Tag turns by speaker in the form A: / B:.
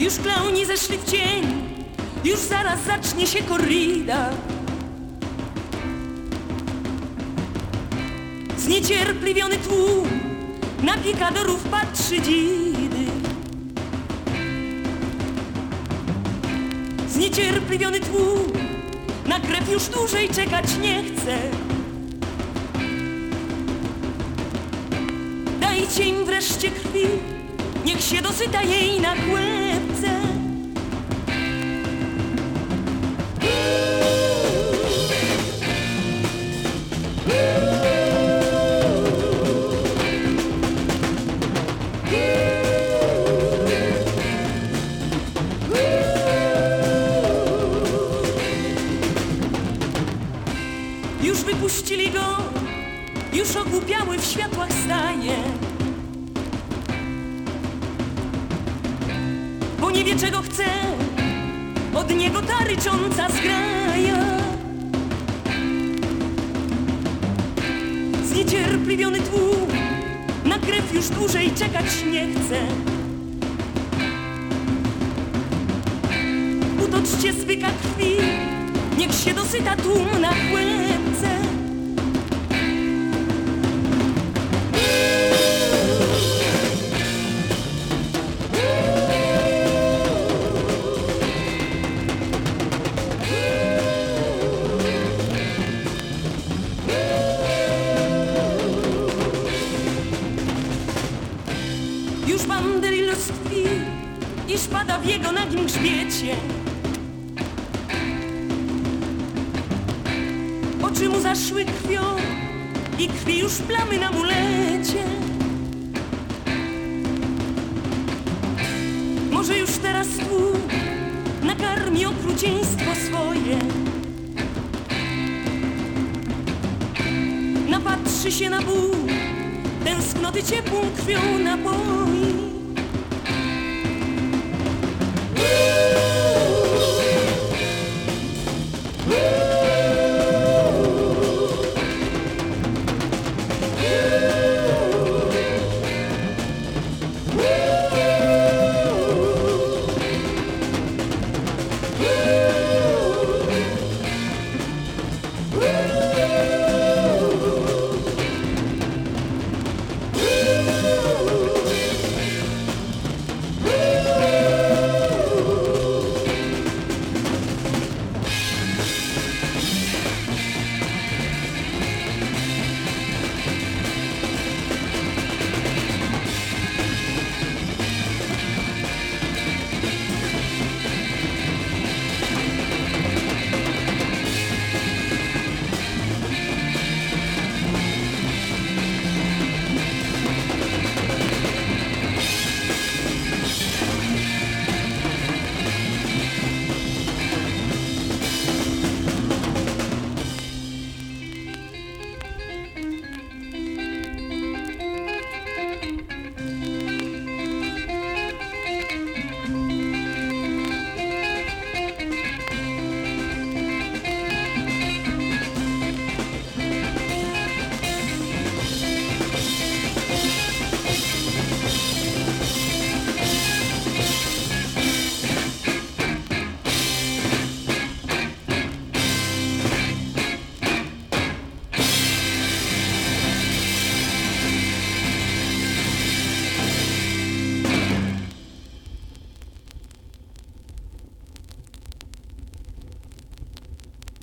A: Już klauni zeszli w cień, już zaraz zacznie się korrida. Zniecierpliwiony tłum na pikadorów patrzy dzidy. Zniecierpliwiony tłum na krew już dłużej czekać nie chce. Dajcie im wreszcie krwi, niech się dosyta jej na kłębce. Już wypuścili go, już ogłupiały w światłach staje. Czego chce, od niego ta rycząca zgraja. Zniecierpliwiony tłum, na krew już dłużej czekać nie chce. Utoczcie zwyka krwi, niech się dosyta tłum na Już banderillos tkwi, iż pada w jego nagim grzbiecie. Oczy mu zaszły krwią i krwi już plamy na mulecie. Może już teraz tu nakarmi okrucieństwo swoje. Napatrzy się na ból, tęsknoty ciepłą krwią napoi.